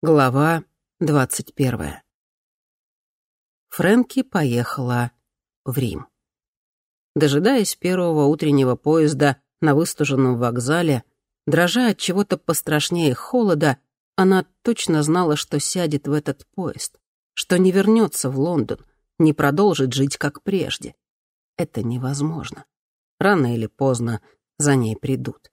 Глава двадцать первая. Фрэнки поехала в Рим. Дожидаясь первого утреннего поезда на выстуженном вокзале, дрожа от чего-то пострашнее холода, она точно знала, что сядет в этот поезд, что не вернется в Лондон, не продолжит жить как прежде. Это невозможно. Рано или поздно за ней придут.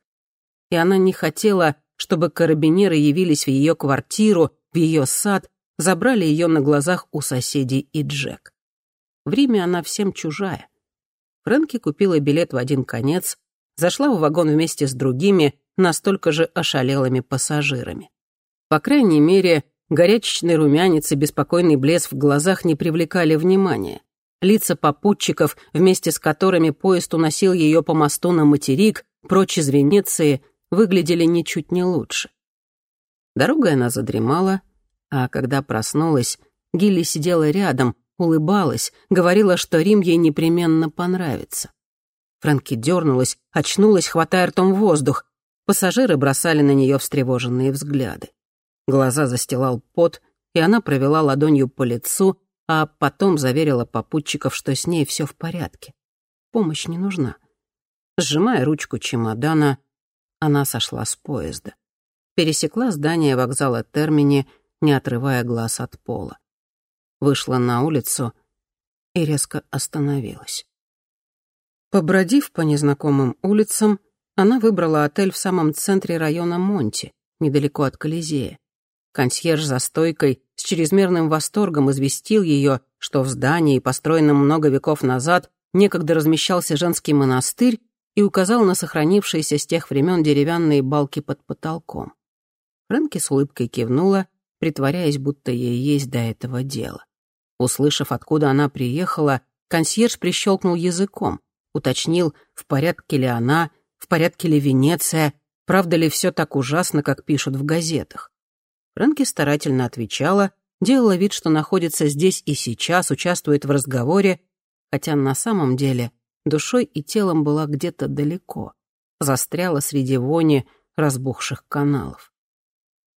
И она не хотела чтобы карабинеры явились в ее квартиру, в ее сад, забрали ее на глазах у соседей и Джек. В Риме она всем чужая. Фрэнки купила билет в один конец, зашла в вагон вместе с другими, настолько же ошалелыми пассажирами. По крайней мере, горячечный румянец и беспокойный блеск в глазах не привлекали внимания. Лица попутчиков, вместе с которыми поезд уносил ее по мосту на материк, прочь из Венеции, выглядели ничуть не лучше. Дорогой она задремала, а когда проснулась, Гилли сидела рядом, улыбалась, говорила, что Рим ей непременно понравится. Фрэнки дернулась, очнулась, хватая ртом воздух. Пассажиры бросали на нее встревоженные взгляды. Глаза застилал пот, и она провела ладонью по лицу, а потом заверила попутчиков, что с ней все в порядке. Помощь не нужна. Сжимая ручку чемодана, она сошла с поезда. Пересекла здание вокзала Термини, не отрывая глаз от пола. Вышла на улицу и резко остановилась. Побродив по незнакомым улицам, она выбрала отель в самом центре района Монти, недалеко от Колизея. Консьерж за стойкой с чрезмерным восторгом известил ее, что в здании, построенном много веков назад, некогда размещался женский монастырь, и указал на сохранившиеся с тех времен деревянные балки под потолком. Фрэнки с улыбкой кивнула, притворяясь, будто ей есть до этого дело. Услышав, откуда она приехала, консьерж прищелкнул языком, уточнил, в порядке ли она, в порядке ли Венеция, правда ли все так ужасно, как пишут в газетах. Фрэнки старательно отвечала, делала вид, что находится здесь и сейчас, участвует в разговоре, хотя на самом деле душой и телом была где-то далеко, застряла среди вони разбухших каналов.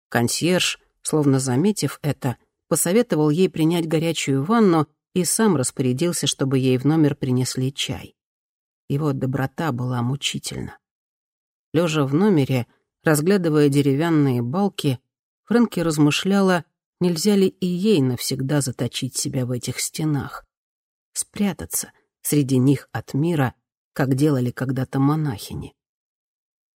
Консьерж, словно заметив это, посоветовал ей принять горячую ванну и сам распорядился, чтобы ей в номер принесли чай. Его доброта была мучительна. Лежа в номере, разглядывая деревянные балки, Фрэнки размышляла, нельзя ли и ей навсегда заточить себя в этих стенах. Спрятаться, среди них от мира, как делали когда-то монахини.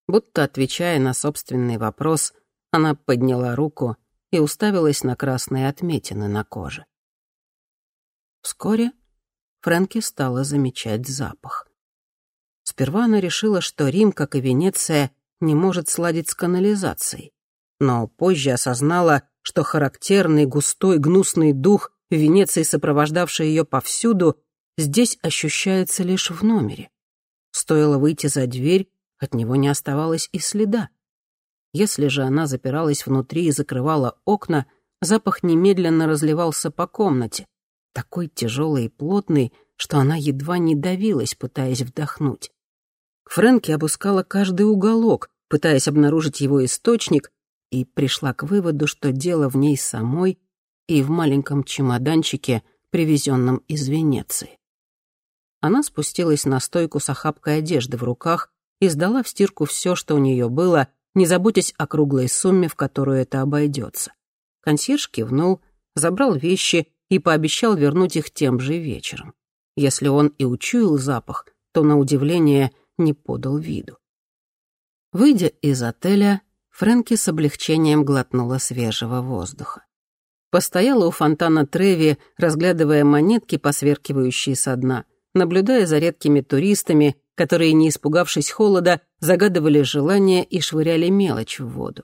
Будто отвечая на собственный вопрос, она подняла руку и уставилась на красные отметины на коже. Вскоре Фрэнки стала замечать запах. Сперва она решила, что Рим, как и Венеция, не может сладить с канализацией, но позже осознала, что характерный густой гнусный дух в Венеции, сопровождавший ее повсюду, здесь ощущается лишь в номере. Стоило выйти за дверь, от него не оставалось и следа. Если же она запиралась внутри и закрывала окна, запах немедленно разливался по комнате, такой тяжелый и плотный, что она едва не давилась, пытаясь вдохнуть. Фрэнки обыскала каждый уголок, пытаясь обнаружить его источник, и пришла к выводу, что дело в ней самой и в маленьком чемоданчике, привезенном из Венеции. Она спустилась на стойку с охапкой одежды в руках и сдала в стирку все, что у нее было, не заботясь о круглой сумме, в которую это обойдется. Консьерж кивнул, забрал вещи и пообещал вернуть их тем же вечером. Если он и учуял запах, то, на удивление, не подал виду. Выйдя из отеля, Фрэнки с облегчением глотнула свежего воздуха. Постояла у фонтана Треви, разглядывая монетки, посверкивающие со дна, наблюдая за редкими туристами, которые, не испугавшись холода, загадывали желания и швыряли мелочь в воду.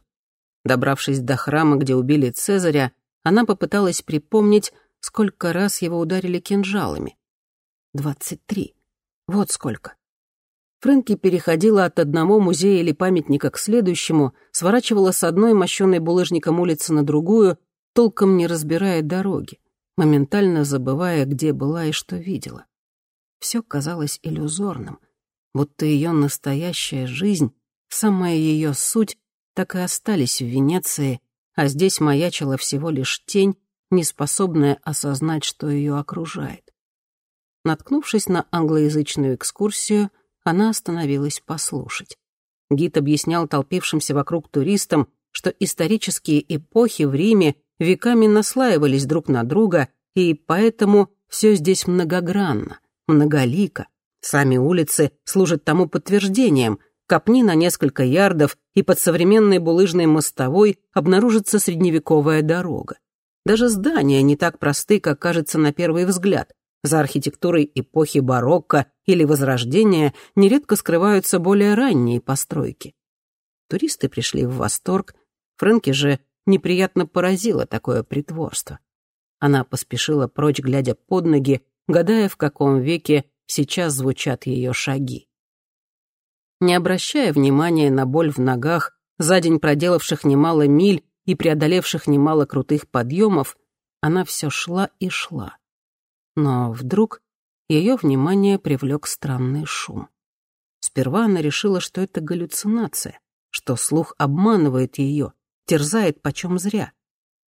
Добравшись до храма, где убили Цезаря, она попыталась припомнить, сколько раз его ударили кинжалами. Двадцать три. Вот сколько. Фрэнки переходила от одного музея или памятника к следующему, сворачивала с одной мощенной булыжником улицы на другую, толком не разбирая дороги, моментально забывая, где была и что видела. Все казалось иллюзорным, будто ее настоящая жизнь, самая ее суть, так и остались в Венеции, а здесь маячила всего лишь тень, неспособная осознать, что ее окружает. Наткнувшись на англоязычную экскурсию, она остановилась послушать. Гид объяснял толпившимся вокруг туристам, что исторические эпохи в Риме веками наслаивались друг на друга, и поэтому все здесь многогранно, многолико. Сами улицы служат тому подтверждением. Копни на несколько ярдов, и под современной булыжной мостовой обнаружится средневековая дорога. Даже здания не так просты, как кажется на первый взгляд. За архитектурой эпохи барокко или Возрождения нередко скрываются более ранние постройки. Туристы пришли в восторг, Фрэнки же неприятно поразило такое притворство. Она поспешила прочь, глядя под ноги, гадая, в каком веке сейчас звучат ее шаги. Не обращая внимания на боль в ногах, за день проделавших немало миль и преодолевших немало крутых подъемов, она все шла и шла. Но вдруг ее внимание привлек странный шум. Сперва она решила, что это галлюцинация, что слух обманывает ее, терзает почем зря.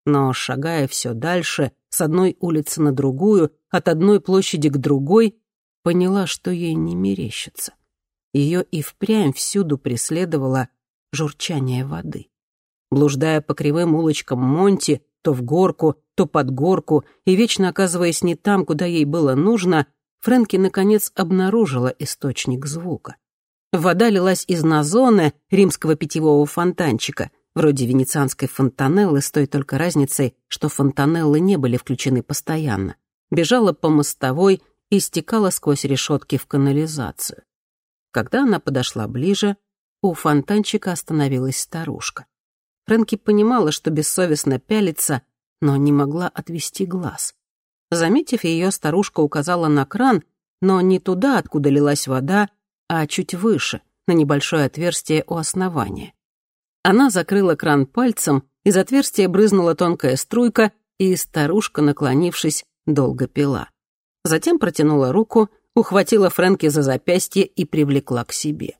Но, шагая все дальше, с одной улицы на другую, от одной площади к другой, поняла, что ей не мерещится. Ее и впрямь всюду преследовало журчание воды. Блуждая по кривым улочкам Монти, то в горку, то под горку, и вечно оказываясь не там, куда ей было нужно, Фрэнки, наконец, обнаружила источник звука. Вода лилась из назоны римского питьевого фонтанчика, вроде венецианской фонтанеллы, с той только разницей, что фонтанеллы не были включены постоянно. Бежала по мостовой и стекала сквозь решетки в канализацию. Когда она подошла ближе, у фонтанчика остановилась старушка. Фрэнки понимала, что бессовестно пялится, но не могла отвести глаз. Заметив ее, старушка указала на кран, но не туда, откуда лилась вода, а чуть выше, на небольшое отверстие у основания. Она закрыла кран пальцем, из отверстия брызнула тонкая струйка, и старушка, наклонившись, долго пила. Затем протянула руку, ухватила Фрэнки за запястье и привлекла к себе.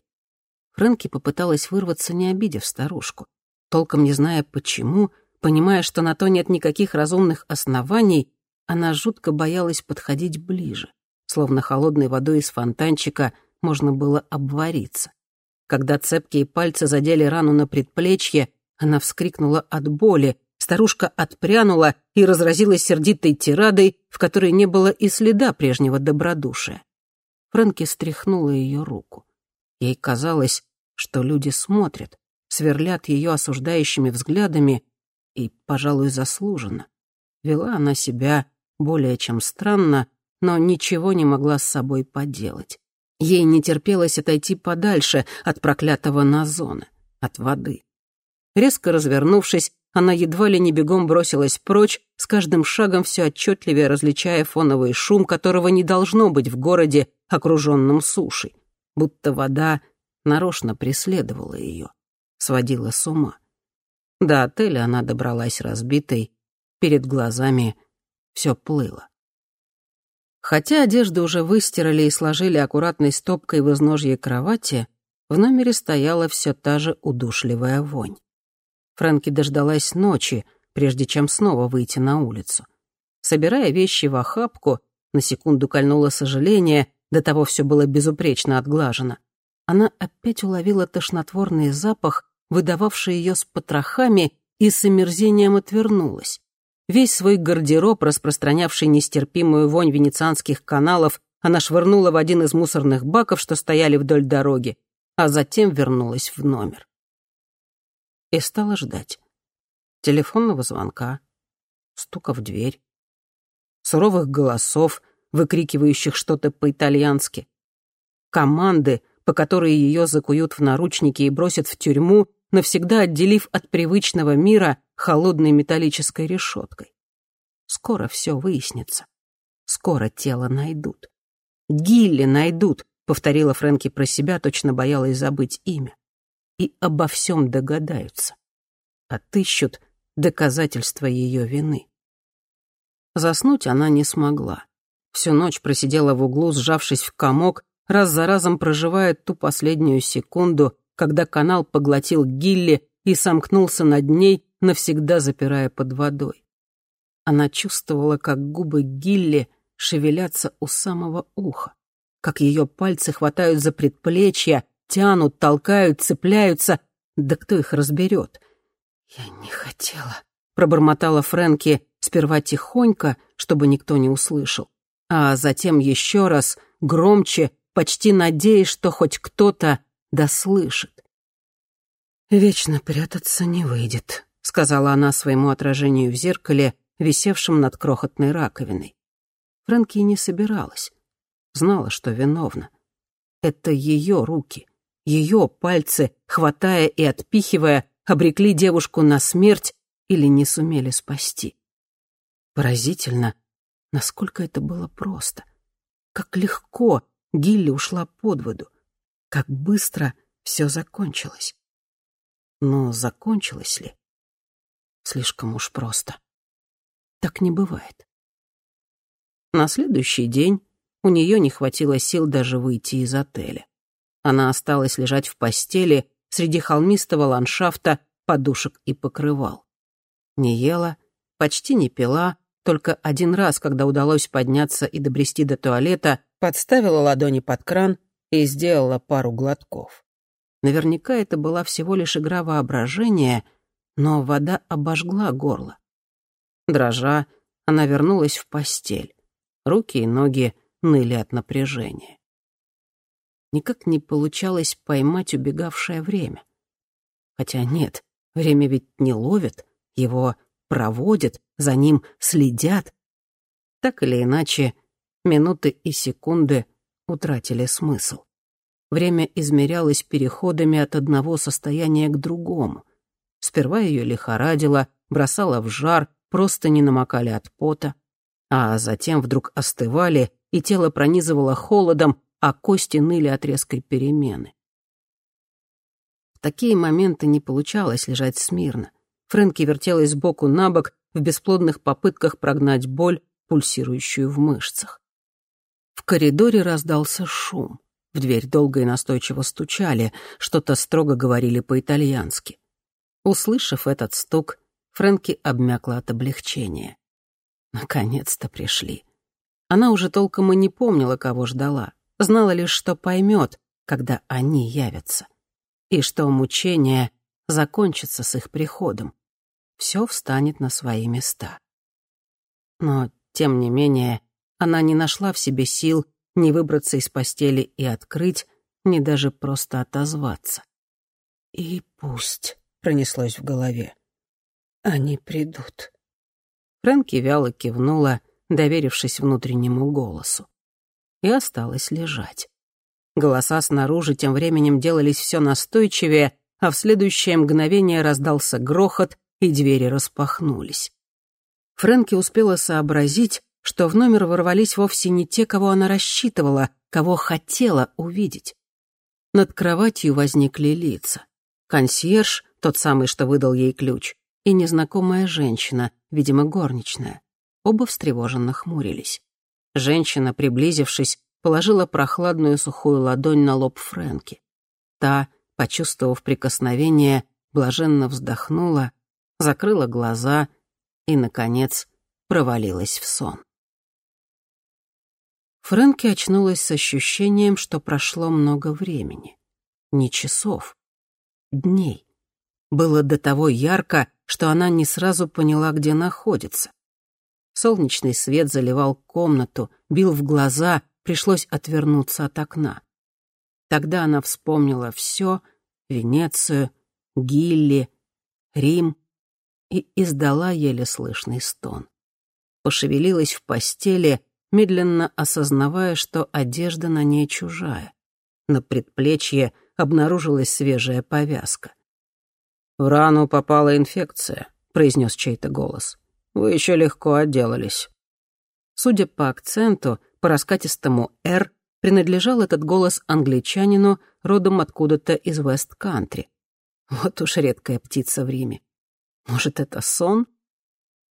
Фрэнки попыталась вырваться, не обидев старушку толком не зная почему, понимая, что на то нет никаких разумных оснований, она жутко боялась подходить ближе, словно холодной водой из фонтанчика можно было обвариться. Когда цепкие пальцы задели рану на предплечье, она вскрикнула от боли, старушка отпрянула и разразилась сердитой тирадой, в которой не было и следа прежнего добродушия. Фрэнки стряхнула ее руку. Ей казалось, что люди смотрят, сверлят ее осуждающими взглядами и, пожалуй, заслуженно. Вела она себя более чем странно, но ничего не могла с собой поделать. Ей не терпелось отойти подальше от проклятого Назона, от воды. Резко развернувшись, она едва ли не бегом бросилась прочь, с каждым шагом все отчетливее различая фоновый шум, которого не должно быть в городе, окруженном сушей, будто вода нарочно преследовала ее сводила с ума. До отеля она добралась разбитой, перед глазами все плыло. Хотя одежду уже выстирали и сложили аккуратной стопкой в изножье кровати, в номере стояла все та же удушливая вонь. Фрэнки дождалась ночи, прежде чем снова выйти на улицу. Собирая вещи в охапку, на секунду кольнуло сожаление, до того все было безупречно отглажено. Она опять уловила тошнотворный запах, выдававшая ее с потрохами, и с омерзением отвернулась. Весь свой гардероб, распространявший нестерпимую вонь венецианских каналов, она швырнула в один из мусорных баков, что стояли вдоль дороги, а затем вернулась в номер. И стала ждать. Телефонного звонка, стука в дверь, суровых голосов, выкрикивающих что-то по-итальянски, команды, по которой ее закуют в наручники и бросят в тюрьму, навсегда отделив от привычного мира холодной металлической решеткой. Скоро все выяснится. Скоро тело найдут. Гилли найдут, повторила Фрэнки про себя, точно боялась забыть имя. И обо всем догадаются. Отыщут доказательства ее вины. Заснуть она не смогла. Всю ночь просидела в углу, сжавшись в комок, раз за разом проживая ту последнюю секунду, когда канал поглотил Гилли и сомкнулся над ней, навсегда запирая под водой. Она чувствовала, как губы Гилли шевелятся у самого уха, как ее пальцы хватают за предплечья, тянут, толкают, цепляются. Да кто их разберет? «Я не хотела», — пробормотала Фрэнки сперва тихонько, чтобы никто не услышал, а затем еще раз, громче, почти надеясь, что хоть кто-то дослышит. «Вечно прятаться не выйдет», — сказала она своему отражению в зеркале, висевшем над крохотной раковиной. Фрэнки не собиралась. Знала, что виновна. Это ее руки, ее пальцы, хватая и отпихивая, обрекли девушку на смерть или не сумели спасти. Поразительно, насколько это было просто. Как легко Гилли ушла под воду. Как быстро все закончилось. Но закончилось ли? Слишком уж просто. Так не бывает. На следующий день у нее не хватило сил даже выйти из отеля. Она осталась лежать в постели среди холмистого ландшафта, подушек и покрывал. Не ела, почти не пила, только один раз, когда удалось подняться и добрести до туалета, подставила ладони под кран и сделала пару глотков. Наверняка это была всего лишь игра воображения, но вода обожгла горло. Дрожа, она вернулась в постель. Руки и ноги ныли от напряжения. Никак не получалось поймать убегавшее время. Хотя нет, время ведь не ловит, его проводят, за ним следят. Так или иначе, минуты и секунды утратили смысл. Время измерялось переходами от одного состояния к другому. Сперва ее лихорадило, бросало в жар, просто не намокали от пота, а затем вдруг остывали, и тело пронизывало холодом, а кости ныли от резкой перемены. В такие моменты не получалось лежать смирно. Фрэнки вертелась сбоку на бок в бесплодных попытках прогнать боль, пульсирующую в мышцах. В коридоре раздался шум. В дверь долго и настойчиво стучали, что-то строго говорили по-итальянски. Услышав этот стук, Фрэнки обмякла от облегчения. Наконец-то пришли. Она уже толком и не помнила, кого ждала. Знала лишь, что поймет, когда они явятся. И что мучение закончится с их приходом. Все встанет на свои места. Но, тем не менее, она не нашла в себе сил ни выбраться из постели и открыть, ни даже просто отозваться. «И пусть», — пронеслось в голове, — «они придут». Фрэнки вяло кивнула, доверившись внутреннему голосу. И осталась лежать. Голоса снаружи тем временем делались все настойчивее, а в следующее мгновение раздался грохот, и двери распахнулись. Фрэнки успела сообразить, что в номер ворвались вовсе не те, кого она рассчитывала, кого хотела увидеть. Над кроватью возникли лица. Консьерж, тот самый, что выдал ей ключ, и незнакомая женщина, видимо, горничная. Оба встревоженно хмурились. Женщина, приблизившись, положила прохладную сухую ладонь на лоб Фрэнки. Та, почувствовав прикосновение, блаженно вздохнула, закрыла глаза и, наконец, провалилась в сон. Фрэнки очнулась с ощущением, что прошло много времени. Не часов, дней. Было до того ярко, что она не сразу поняла, где находится. Солнечный свет заливал комнату, бил в глаза, пришлось отвернуться от окна. Тогда она вспомнила все — Венецию, Гилли, Рим — и издала еле слышный стон. Пошевелилась в постели медленно осознавая, что одежда на ней чужая. На предплечье обнаружилась свежая повязка. «В рану попала инфекция», — произнес чей-то голос. «Вы еще легко отделались». Судя по акценту, по раскатистому «Р», принадлежал этот голос англичанину, родом откуда-то из Вест-Кантри. Вот уж редкая птица в Риме. Может, это сон?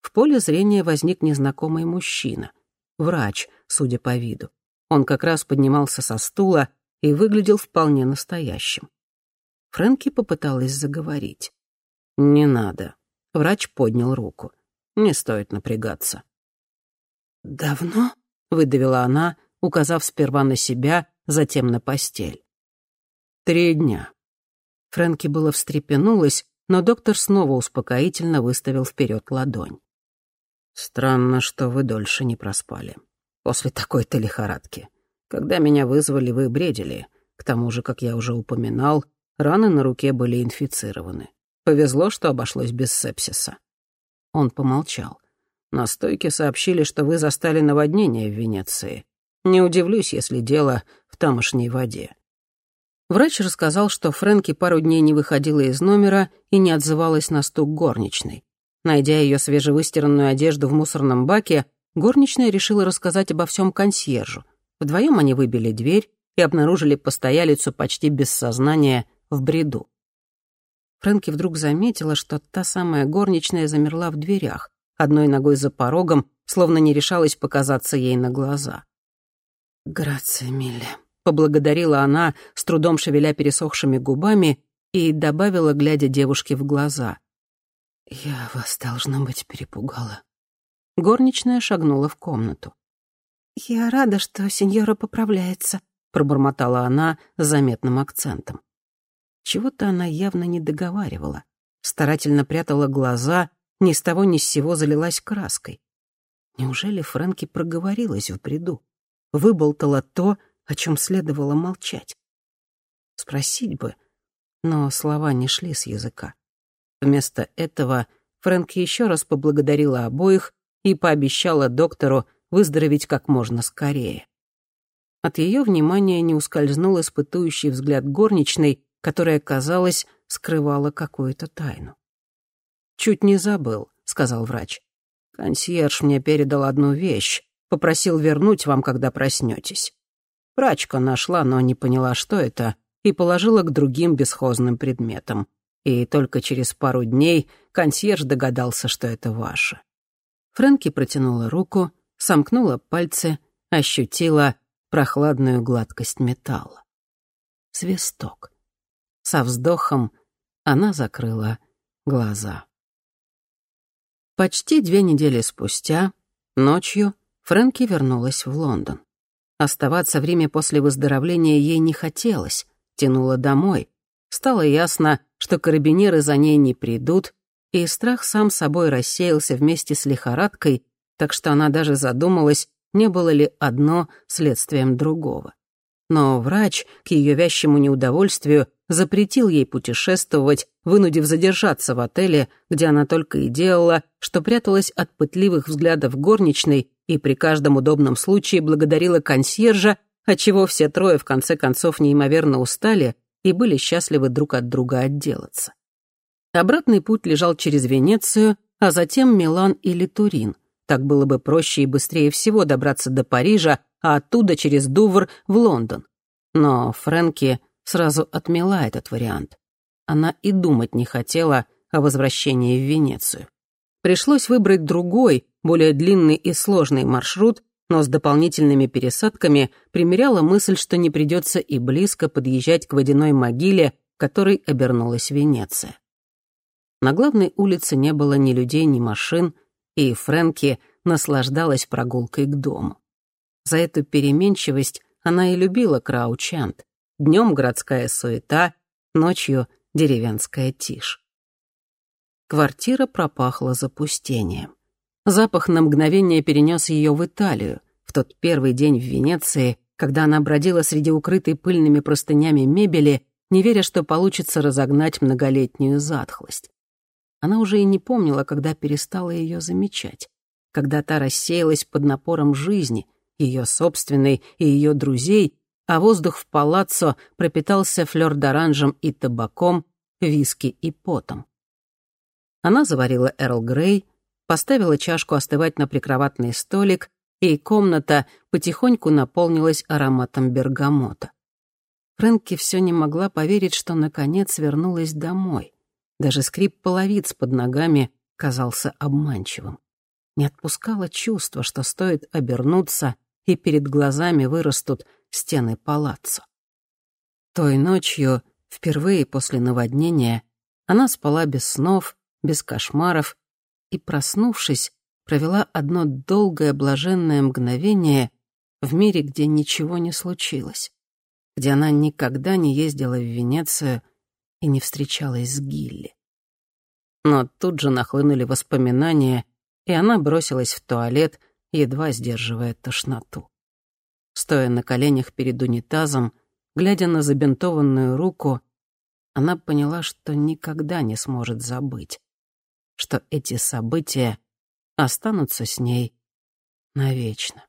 В поле зрения возник незнакомый мужчина врач, судя по виду. Он как раз поднимался со стула и выглядел вполне настоящим. Фрэнки попыталась заговорить. «Не надо. Врач поднял руку. «Не стоит напрягаться». «Давно?» — выдавила она, указав сперва на себя, затем на постель. «Три дня». Фрэнки было встрепенулась, но доктор снова успокоительно выставил вперед ладонь. «Странно, что вы дольше не проспали. После такой-то лихорадки. Когда меня вызвали, вы бредили. К тому же, как я уже упоминал, раны на руке были инфицированы. Повезло, что обошлось без сепсиса». Он помолчал. «На стойке сообщили, что вы застали наводнение в Венеции. Не удивлюсь, если дело в тамошней воде». Врач рассказал, что Фрэнки пару дней не выходила из номера и не отзывалась на стук горничной. Найдя ее свежевыстиранную одежду в мусорном баке, горничная решила рассказать обо всем консьержу. Вдвоем они выбили дверь и обнаружили постоялицу почти без сознания в бреду. Фрэнки вдруг заметила, что та самая горничная замерла в дверях, одной ногой за порогом, словно не решалась показаться ей на глаза. «Грация, Милли», — поблагодарила она, с трудом шевеля пересохшими губами, и добавила, глядя девушке в глаза. «Я вас, должно быть, перепугала». Горничная шагнула в комнату. «Я рада, что сеньора поправляется», — пробормотала она с заметным акцентом. Чего-то она явно не договаривала. Старательно прятала глаза, ни с того ни с сего залилась краской. Неужели Фрэнки проговорилась в бреду? Выболтала то, о чем следовало молчать. Спросить бы, но слова не шли с языка. Вместо этого Фрэнки еще раз поблагодарила обоих и пообещала доктору выздороветь как можно скорее. От ее внимания не ускользнул испытующий взгляд горничной, которая, казалось, скрывала какую-то тайну. «Чуть не забыл», — сказал врач. «Консьерж мне передал одну вещь, попросил вернуть вам, когда проснетесь. Врачка нашла, но не поняла, что это, и положила к другим бесхозным предметам. И только через пару дней консьерж догадался, что это ваше». Фрэнки протянула руку, сомкнула пальцы, ощутила прохладную гладкость металла. Свисток. Со вздохом она закрыла глаза. Почти две недели спустя, ночью, Фрэнки вернулась в Лондон. Оставаться в Риме после выздоровления ей не хотелось, тянуло домой. Стало ясно, что карабинеры за ней не придут, и страх сам собой рассеялся вместе с лихорадкой, так что она даже задумалась, не было ли одно следствием другого. Но врач, к ее вящему неудовольствию, запретил ей путешествовать, вынудив задержаться в отеле, где она только и делала, что пряталась от пытливых взглядов горничной и при каждом удобном случае благодарила консьержа, отчего все трое в конце концов неимоверно устали и были счастливы друг от друга отделаться. Обратный путь лежал через Венецию, а затем Милан или Турин. Так было бы проще и быстрее всего добраться до Парижа, а оттуда через Дувр в Лондон. Но Фрэнки сразу отмела этот вариант. Она и думать не хотела о возвращении в Венецию. Пришлось выбрать другой, более длинный и сложный маршрут, но с дополнительными пересадками примеряла мысль, что не придется и близко подъезжать к водяной могиле, которой обернулась Венеция. На главной улице не было ни людей, ни машин, и Фрэнки наслаждалась прогулкой к дому. За эту переменчивость она и любила Краучант. Днем городская суета, ночью деревенская тишь. Квартира пропахла запустением. Запах на мгновение перенес ее в Италию, в тот первый день в Венеции, когда она бродила среди укрытой пыльными простынями мебели, не веря, что получится разогнать многолетнюю затхлость. Она уже и не помнила, когда перестала ее замечать, когда та рассеялась под напором жизни, ее собственной и ее друзей, а воздух в палаццо пропитался флёр-д'оранжем и табаком, виски и потом. Она заварила Эрл Грей, поставила чашку остывать на прикроватный столик, и комната потихоньку наполнилась ароматом бергамота. Фрэнки все не могла поверить, что наконец вернулась домой. Даже скрип половиц под ногами казался обманчивым. Не отпускало чувство, что стоит обернуться, и перед глазами вырастут стены палаццо. Той ночью, впервые после наводнения, она спала без снов без кошмаров, и, проснувшись, провела одно долгое блаженное мгновение в мире, где ничего не случилось, где она никогда не ездила в Венецию и не встречалась с Гилли. Но тут же нахлынули воспоминания, и она бросилась в туалет, едва сдерживая тошноту. Стоя на коленях перед унитазом, глядя на забинтованную руку, она поняла, что никогда не сможет забыть, что эти события останутся с ней навечно.